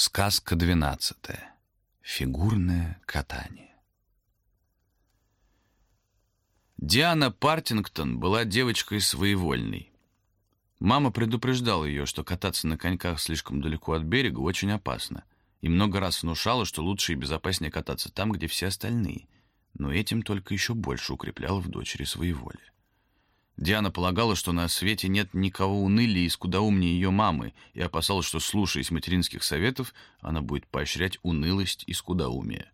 Сказка двенадцатая. Фигурное катание. Диана Партингтон была девочкой своевольной. Мама предупреждала ее, что кататься на коньках слишком далеко от берега очень опасно, и много раз внушала, что лучше и безопаснее кататься там, где все остальные, но этим только еще больше укрепляла в дочери своеволие. Диана полагала, что на свете нет никого унылее и скудоумнее ее мамы, и опасалась, что, слушаясь материнских советов, она будет поощрять унылость и скудоумие.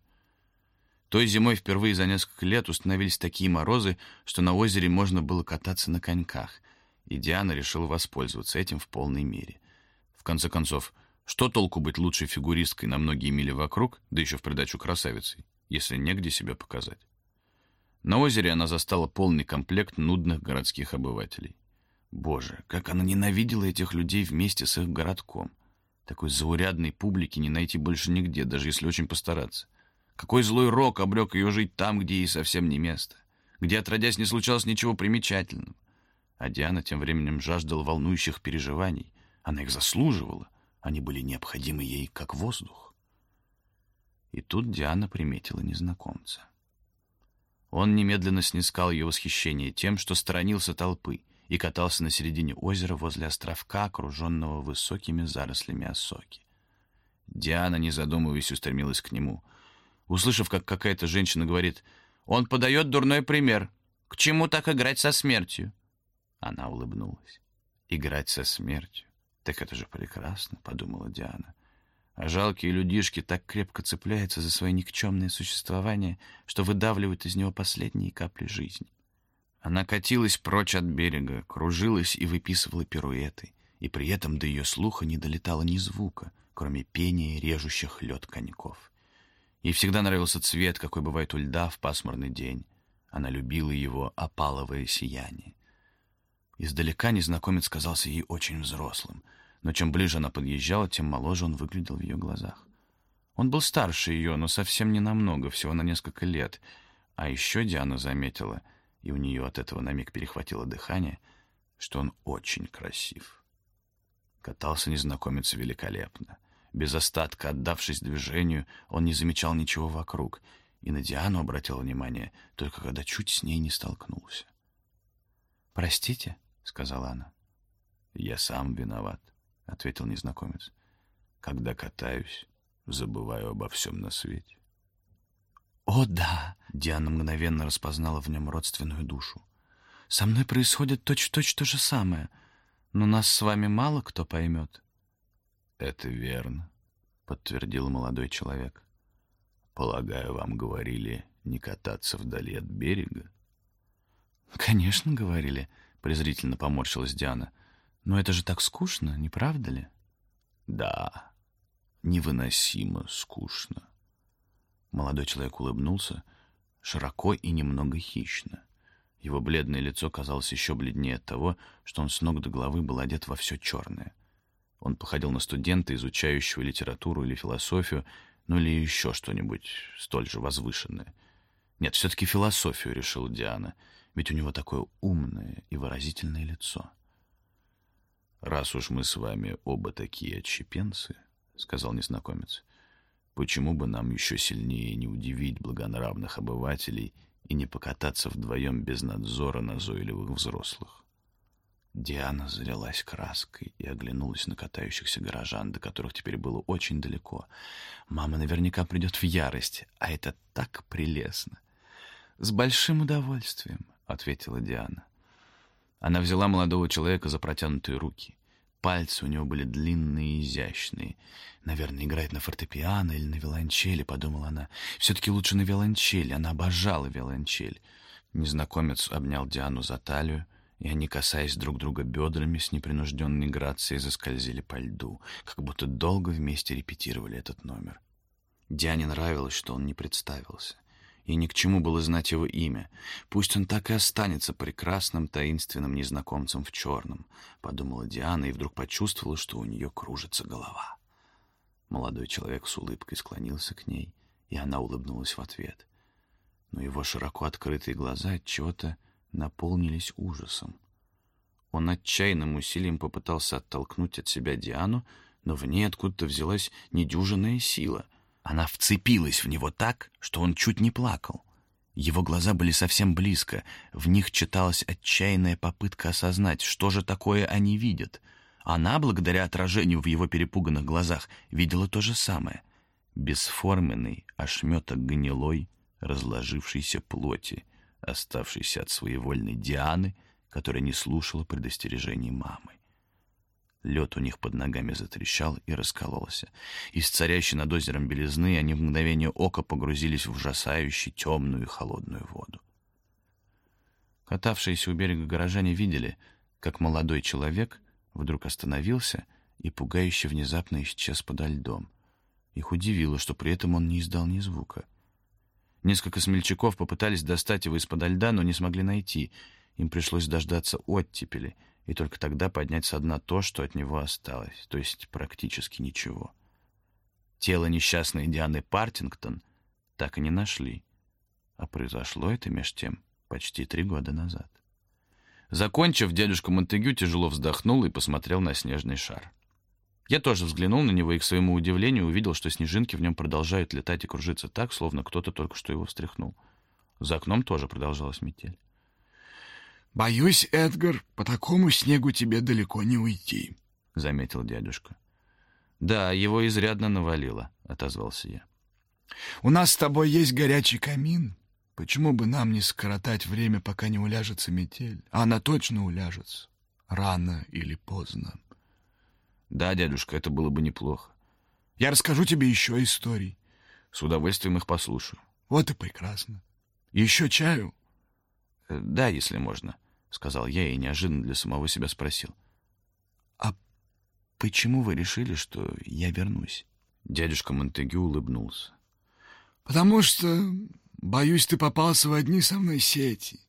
Той зимой впервые за несколько лет установились такие морозы, что на озере можно было кататься на коньках, и Диана решила воспользоваться этим в полной мере. В конце концов, что толку быть лучшей фигуристкой на многие мили вокруг, да еще в придачу красавицей, если негде себя показать? На озере она застала полный комплект нудных городских обывателей. Боже, как она ненавидела этих людей вместе с их городком. Такой заурядной публики не найти больше нигде, даже если очень постараться. Какой злой рок обрек ее жить там, где ей совсем не место, где, отродясь, не случалось ничего примечательного. А Диана тем временем жаждала волнующих переживаний. Она их заслуживала. Они были необходимы ей, как воздух. И тут Диана приметила незнакомца. Он немедленно снискал ее восхищение тем, что сторонился толпы и катался на середине озера возле островка, окруженного высокими зарослями осоки. Диана, не задумываясь, устремилась к нему. Услышав, как какая-то женщина говорит, «Он подает дурной пример. К чему так играть со смертью?» Она улыбнулась. «Играть со смертью? Так это же прекрасно», — подумала Диана а жалкие людишки так крепко цепляются за свое никчемное существование, что выдавливают из него последние капли жизни. Она катилась прочь от берега, кружилась и выписывала пируэты, и при этом до ее слуха не долетало ни звука, кроме пения режущих лед коньков. Ей всегда нравился цвет, какой бывает у льда в пасмурный день. Она любила его опаловое сияние. Издалека незнакомец казался ей очень взрослым — но чем ближе она подъезжала, тем моложе он выглядел в ее глазах. Он был старше ее, но совсем не намного, всего на несколько лет. А еще Диана заметила, и у нее от этого на миг перехватило дыхание, что он очень красив. Катался незнакомец великолепно. Без остатка отдавшись движению, он не замечал ничего вокруг, и на Диану обратил внимание, только когда чуть с ней не столкнулся. «Простите», — сказала она. «Я сам виноват». — ответил незнакомец. «Когда катаюсь, забываю обо всем на свете». «О, да!» — Диана мгновенно распознала в нем родственную душу. «Со мной происходит точь-в-точь -точь то же самое, но нас с вами мало кто поймет». «Это верно», — подтвердил молодой человек. «Полагаю, вам говорили не кататься вдали от берега?» «Конечно, говорили», — презрительно поморщилась Диана. — но это же так скучно, не правда ли? Да, невыносимо скучно. Молодой человек улыбнулся широко и немного хищно. Его бледное лицо казалось еще бледнее от того, что он с ног до головы был одет во все черное. Он походил на студента, изучающего литературу или философию, ну или еще что-нибудь столь же возвышенное. Нет, все-таки философию, решил Диана, ведь у него такое умное и выразительное лицо. «Раз уж мы с вами оба такие отщепенцы, — сказал незнакомец, — почему бы нам еще сильнее не удивить благонравных обывателей и не покататься вдвоем без надзора назойливых взрослых?» Диана залилась краской и оглянулась на катающихся горожан, до которых теперь было очень далеко. Мама наверняка придет в ярость, а это так прелестно. «С большим удовольствием», — ответила Диана. Она взяла молодого человека за протянутые руки. Пальцы у него были длинные и изящные. «Наверное, играет на фортепиано или на виолончели», — подумала она. «Все-таки лучше на виолончели. Она обожала виолончель». Незнакомец обнял Диану за талию, и они, касаясь друг друга бедрами, с непринужденной грацией заскользили по льду, как будто долго вместе репетировали этот номер. Диане нравилось, что он не представился и ни к чему было знать его имя. Пусть он так и останется прекрасным таинственным незнакомцем в черном, подумала Диана и вдруг почувствовала, что у нее кружится голова. Молодой человек с улыбкой склонился к ней, и она улыбнулась в ответ. Но его широко открытые глаза от чего-то наполнились ужасом. Он отчаянным усилием попытался оттолкнуть от себя Диану, но в ней откуда-то взялась недюжинная сила. Она вцепилась в него так, что он чуть не плакал. Его глаза были совсем близко, в них читалась отчаянная попытка осознать, что же такое они видят. Она, благодаря отражению в его перепуганных глазах, видела то же самое. Бесформенный ошметок гнилой, разложившейся плоти, оставшейся от своевольной Дианы, которая не слушала предостережений мамы. Лед у них под ногами затрещал и раскололся. Из царящей над озером белизны они в мгновение ока погрузились в ужасающую темную и холодную воду. Катавшиеся у берега горожане видели, как молодой человек вдруг остановился и пугающе внезапно исчез подо льдом. Их удивило, что при этом он не издал ни звука. Несколько смельчаков попытались достать его из-под льда, но не смогли найти. Им пришлось дождаться оттепели — и только тогда поднять со дна то, что от него осталось, то есть практически ничего. Тело несчастной Дианы Партингтон так и не нашли, а произошло это меж тем почти три года назад. Закончив, дядюшка Монтегю тяжело вздохнул и посмотрел на снежный шар. Я тоже взглянул на него и, к своему удивлению, увидел, что снежинки в нем продолжают летать и кружиться так, словно кто-то только что его встряхнул. За окном тоже продолжалась метель. «Боюсь, Эдгар, по такому снегу тебе далеко не уйти», — заметил дядюшка. «Да, его изрядно навалило», — отозвался я. «У нас с тобой есть горячий камин. Почему бы нам не скоротать время, пока не уляжется метель? А она точно уляжется. Рано или поздно». «Да, дядюшка, это было бы неплохо. Я расскажу тебе еще историй». «С удовольствием их послушаю». «Вот и прекрасно. Еще чаю?» «Э, «Да, если можно» сказал я и неожиданно для самого себя спросил. «А почему вы решили, что я вернусь?» Дядюшка Монтегю улыбнулся. «Потому что, боюсь, ты попался в одни со мной сети.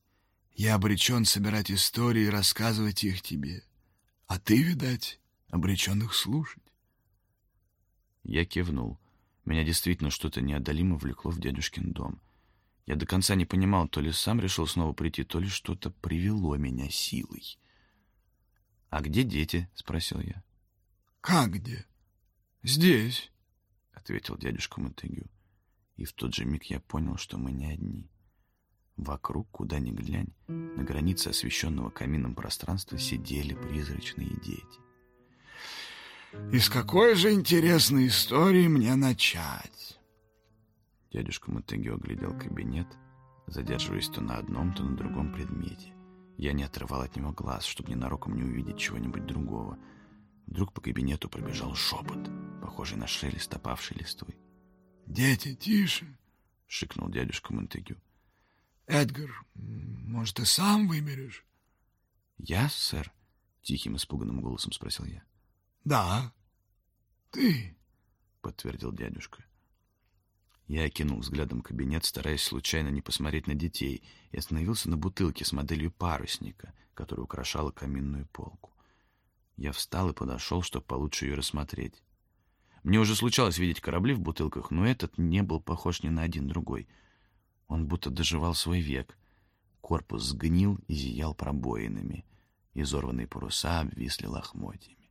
Я обречен собирать истории и рассказывать их тебе. А ты, видать, обречен их слушать». Я кивнул. Меня действительно что-то неодолимо влекло в дядюшкин дом. Я до конца не понимал, то ли сам решил снова прийти, то ли что-то привело меня силой. «А где дети?» — спросил я. «Как где?» «Здесь», — ответил дядюшка Монтегю. И в тот же миг я понял, что мы не одни. Вокруг, куда ни глянь, на границе освещенного камином пространства сидели призрачные дети. «И с какой же интересной истории мне начать?» Дядюшка Монтегю оглядел кабинет, задерживаясь то на одном, то на другом предмете. Я не отрывал от него глаз, чтобы ненароком не увидеть чего-нибудь другого. Вдруг по кабинету пробежал шепот, похожий на шелест опавшей листвы. «Дети, тише!» — шикнул дядюшка Монтегю. «Эдгар, может, ты сам выберешь?» «Я, сэр?» — тихим испуганным голосом спросил я. «Да, ты», — подтвердил дядюшка. Я окинул взглядом кабинет, стараясь случайно не посмотреть на детей, и остановился на бутылке с моделью парусника, которая украшала каминную полку. Я встал и подошел, чтобы получше ее рассмотреть. Мне уже случалось видеть корабли в бутылках, но этот не был похож ни на один другой. Он будто доживал свой век. Корпус сгнил и зиял пробоинами. Изорванные паруса обвисли лохмотьями.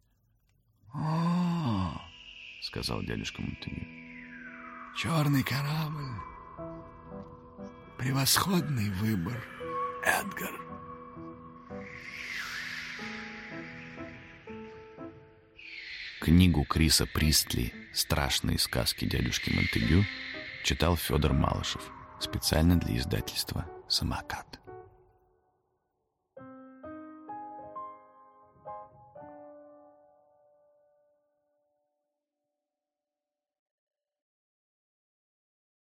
«А-а-а!» — сказал дядюшка Монтеню. Черный корабль. Превосходный выбор, Эдгар. Книгу Криса Пристли «Страшные сказки дядюшки Монтегю» читал Федор Малышев специально для издательства «Самокат».